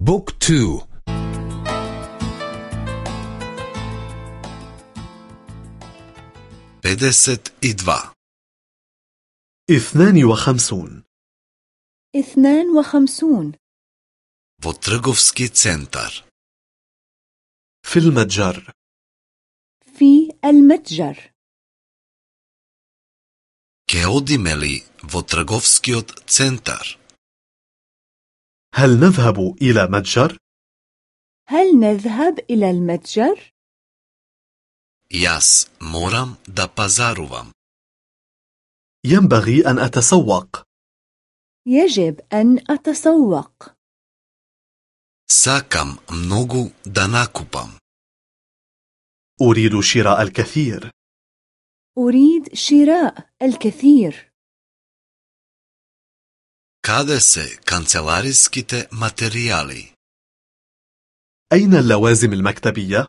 Book two. Педесет и два اثنان وخمسون اثنان وخمسون Во трговски центар. في المتجر. في المتجر. Ќе оди ме ли وطرغوفسكيوت سنتر. هل نذهب إلى متجر؟ هل نذهب إلى المتجر؟ Јас морам да пазарувам. ينبغي أن أتسوق يجب أن أتسوق Сакам многу да накупам. أريد شراء الكثير أريد شراء الكثير Каде се канцелариските материјали? أين اللوازم المكتبية؟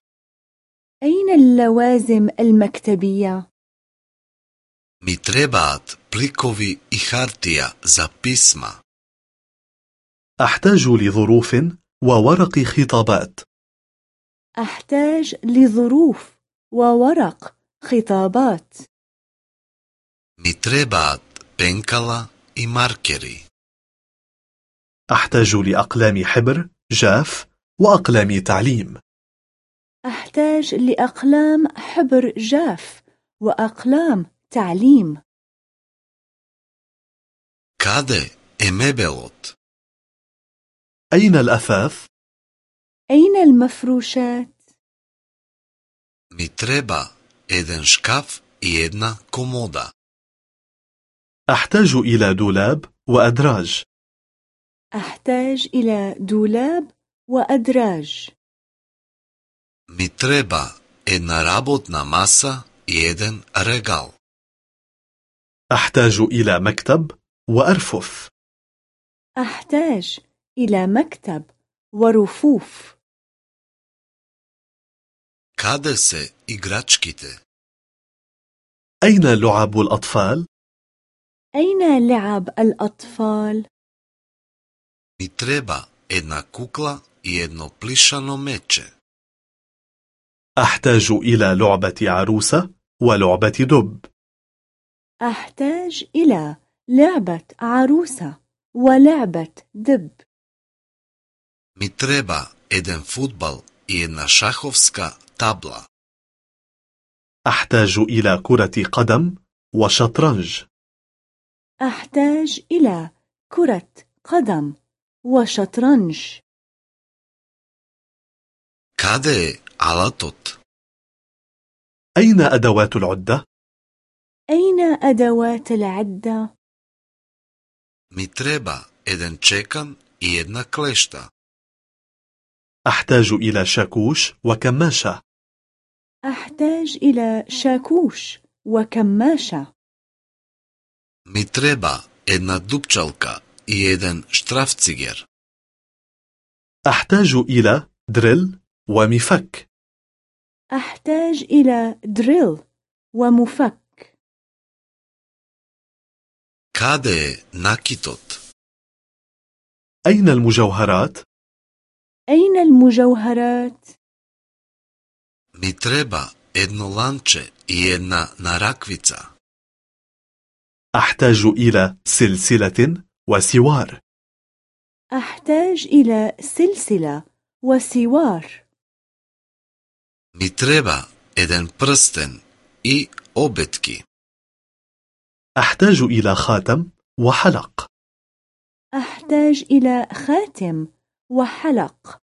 أين اللوازم المكتبية؟ Ми требаат пликови и хартија за писма. أحتاج لظروف وورق خطابات أحتاج لظروف وورق خطابات Ми требаат пенкала и маркери. أحتاج لأقلام حبر جاف وأقلام تعليم أحتاج لأقلام حبر جاف وأقلام تعليم كاد إمبلوت أين الأثاث؟ أين المفروشات؟ Mi treba jedan škaf i jedna komoda. أحتاج إلى دولاب وأدراج. أحتاج إلى دولاب وأدراج Ми треба една работна маса и еден регал. أحتاج إلى مكتب وأرفف أحتاج إلى مكتب ورفوف Каде се играчките? أين لعب الأطفال؟ أين لعب الأطفال؟ mi treba jedna kukla i jedno plišano meče. أحتاج إلى لعبة عروسة ولعبة دب. أحتاج إلى لعبة عروسة ولعبة دب. Mi treba jedan futbal i jedna šahovska tabla. أحتاج إلى كرة قدم وشطرنج. أحتاج إلى كرة قدم وشطرنج Каде е алатот? أين أدوات العدة؟ أين أدوات العدة؟ Ми треба еден чекан и една клешта. أحتاج إلى شاكوش وكماشة أحتاج إلى شاكوش وكماشة Ми треба една дупчалка jeden Strafziger. أحتاج إلى دريل ومفك. أحتاج إلى دريل ومفك. كاده ناكيتوت؟ أين المجوهرات؟ أين المجوهرات؟ Mi إدنو jedno lanče i أحتاج إلى سلسلة وسوار أحتاج إلى سلسلة وسوار Ni treba jedan prsten i obetki. أحتاج إلى خاتم وحلق. أحتاج إلى خاتم وحلق.